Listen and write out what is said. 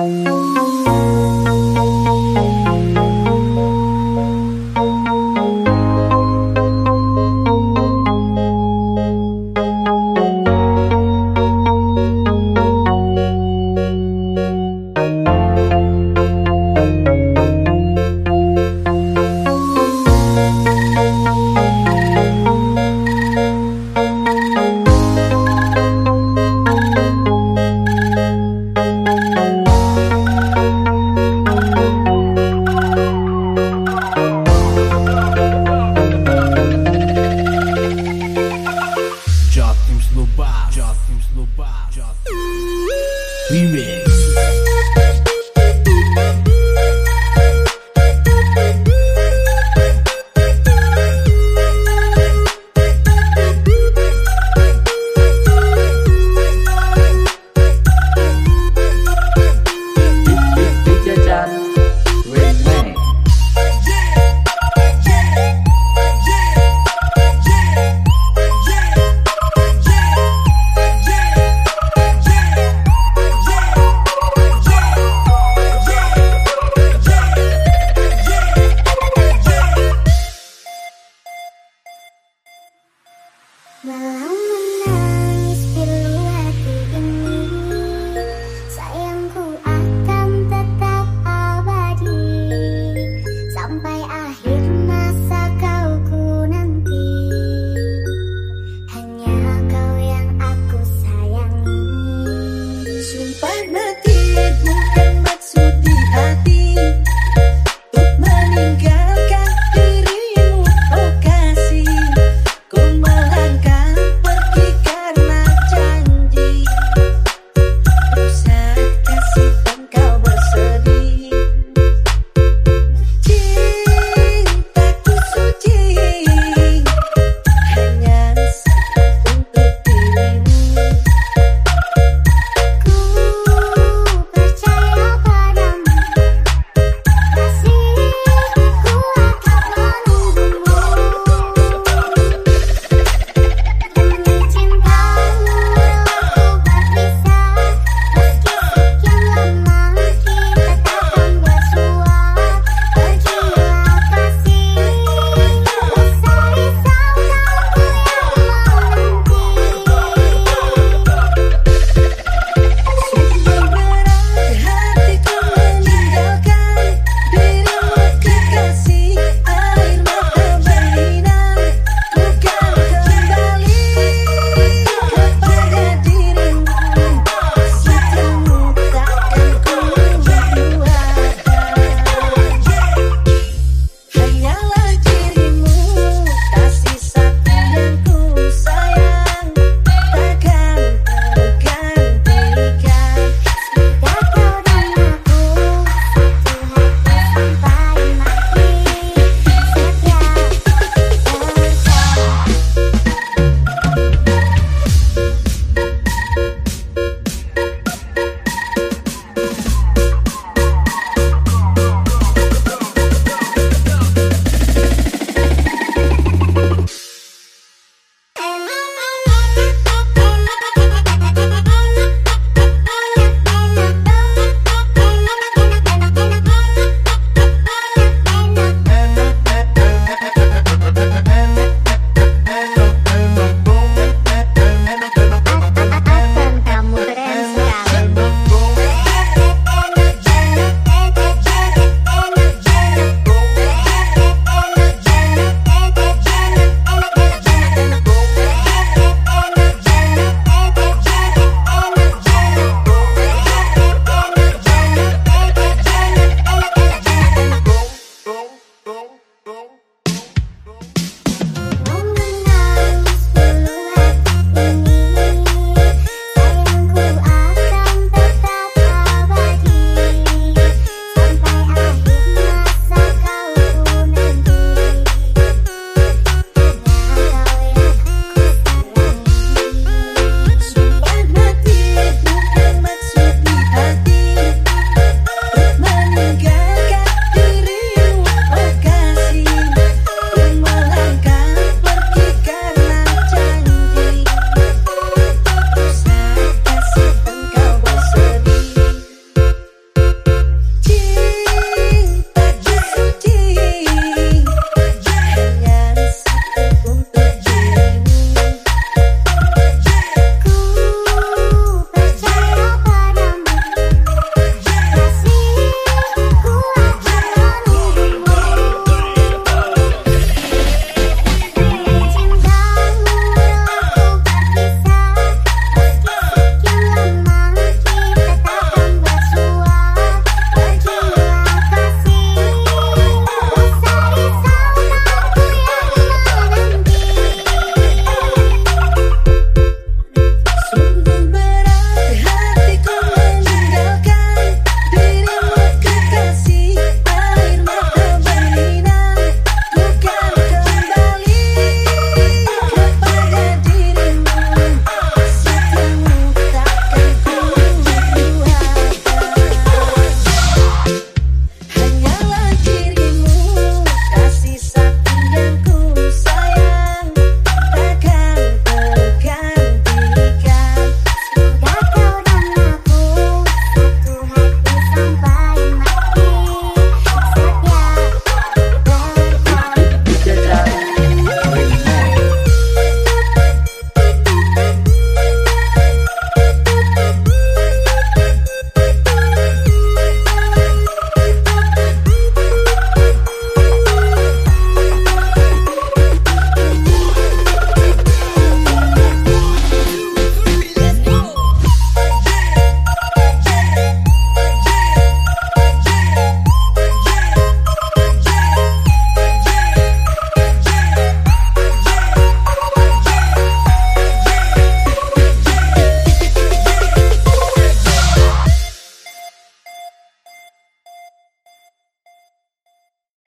Jockey's